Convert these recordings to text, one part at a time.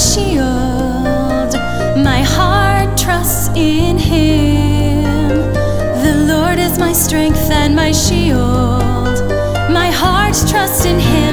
shield. My heart trusts in Him. The Lord is my strength and my shield. My heart trusts in Him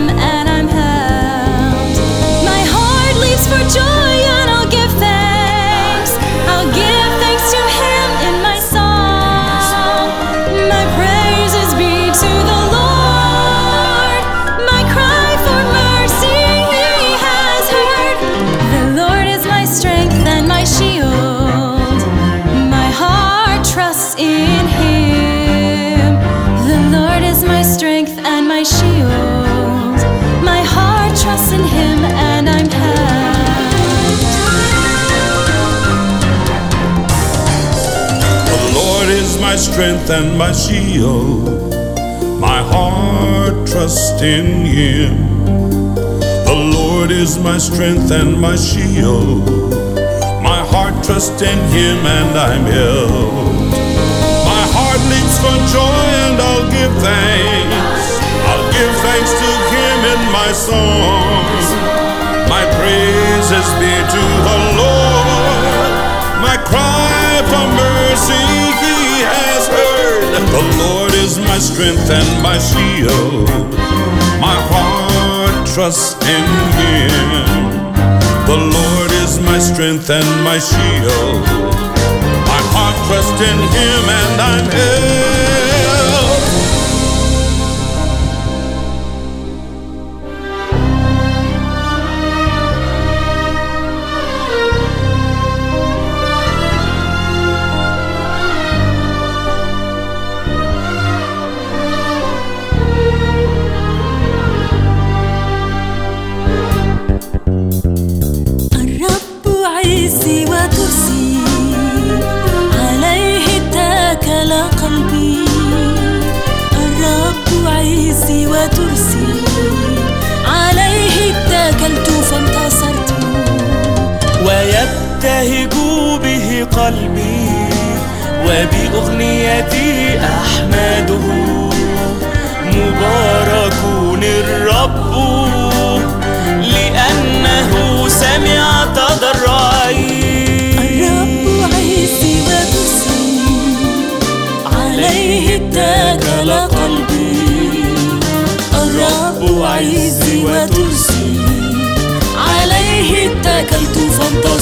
my strength and my shield. My heart trusts in Him. The Lord is my strength and my shield. My heart trusts in Him and I'm held. My heart leaps for joy and I'll give thanks. I'll give thanks to Him in my song. My praises be to the Lord. My cry for mercy. The Lord is my strength and my shield. My heart trusts in Him. The Lord is my strength and my shield. My heart trusts in Him and I'm held. عزي وترسي. عليه اتكل قلبي. الرب عزي وترسي. عليه اتكلت فانتصرت ويبتهج به قلبي. وبأغنيتي أحمده عليه اتكل قلبي. الرب عزي وترسي. عليه اتكلت فانتصرت